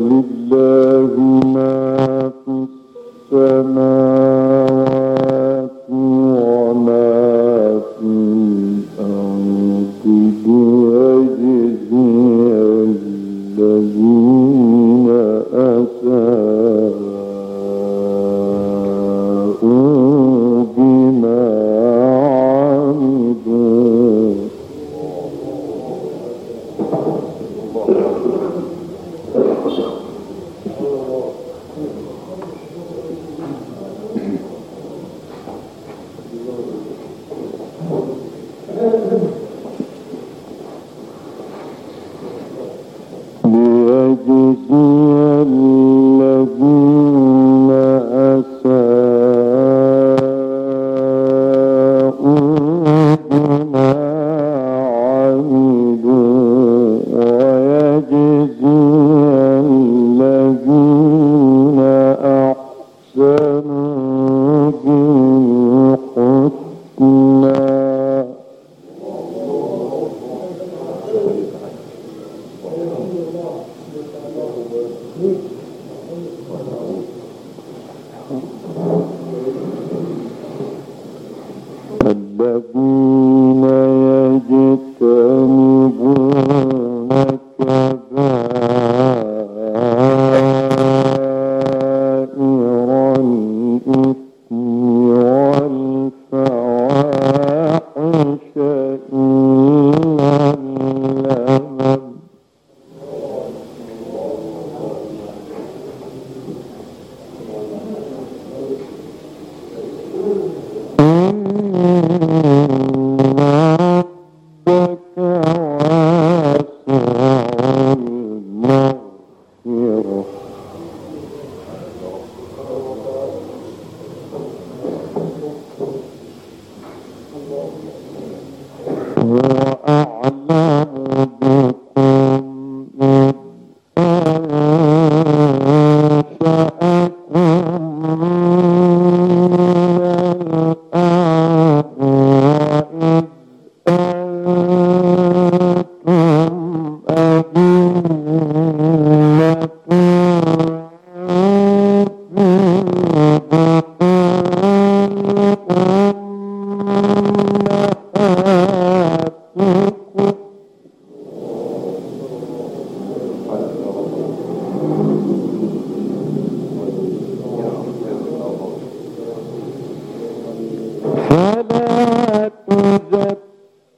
محبوب بہت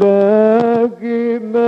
لگی میں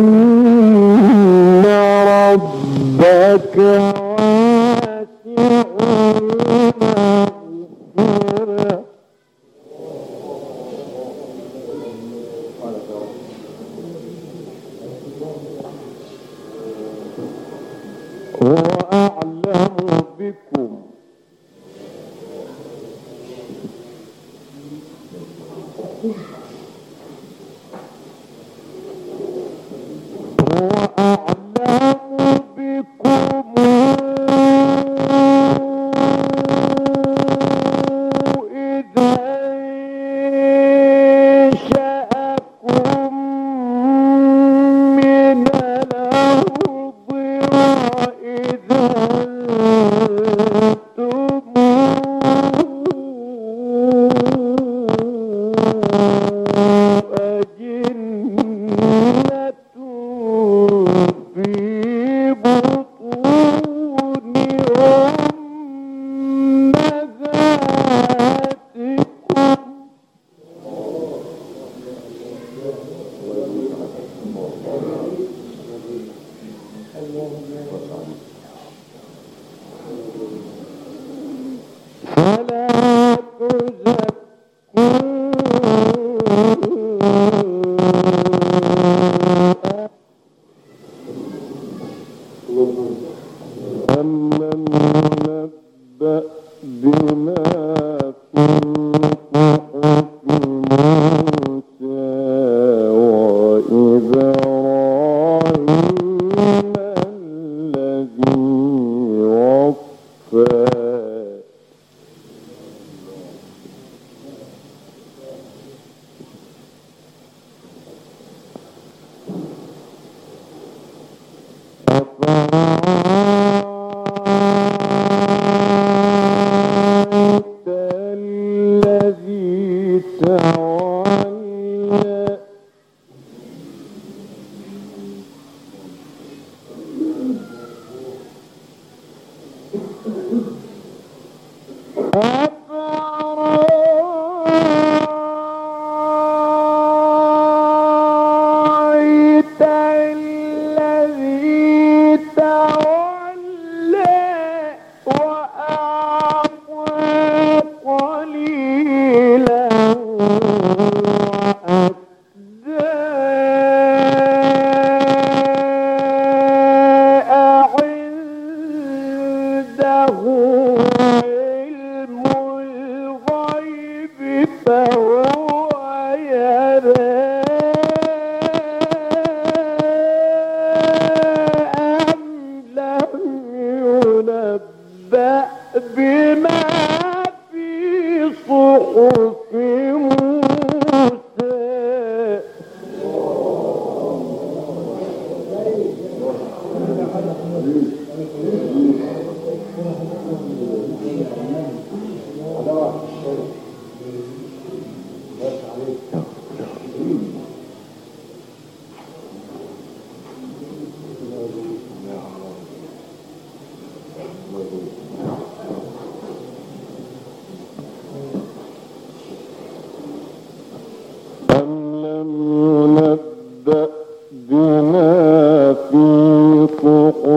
culpa.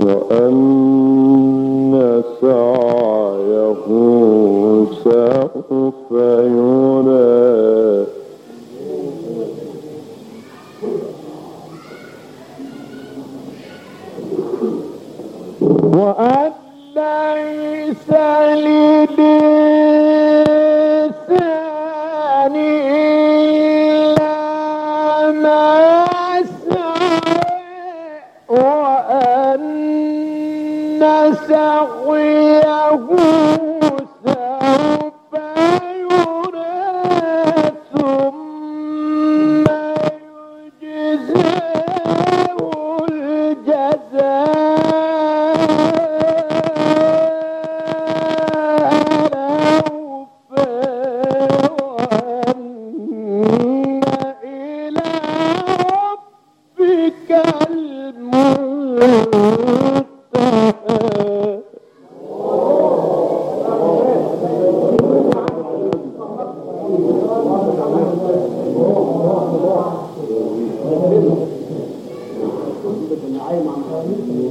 وأن سعيه سوف يرى وأن ليس للإنسان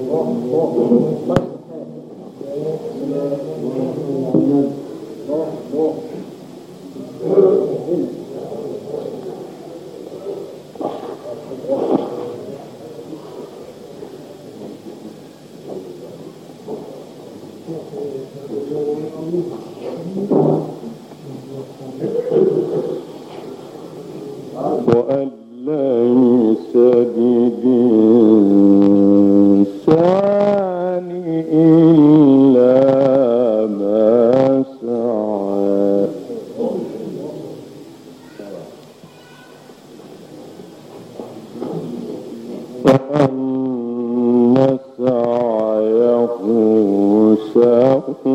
وأن کو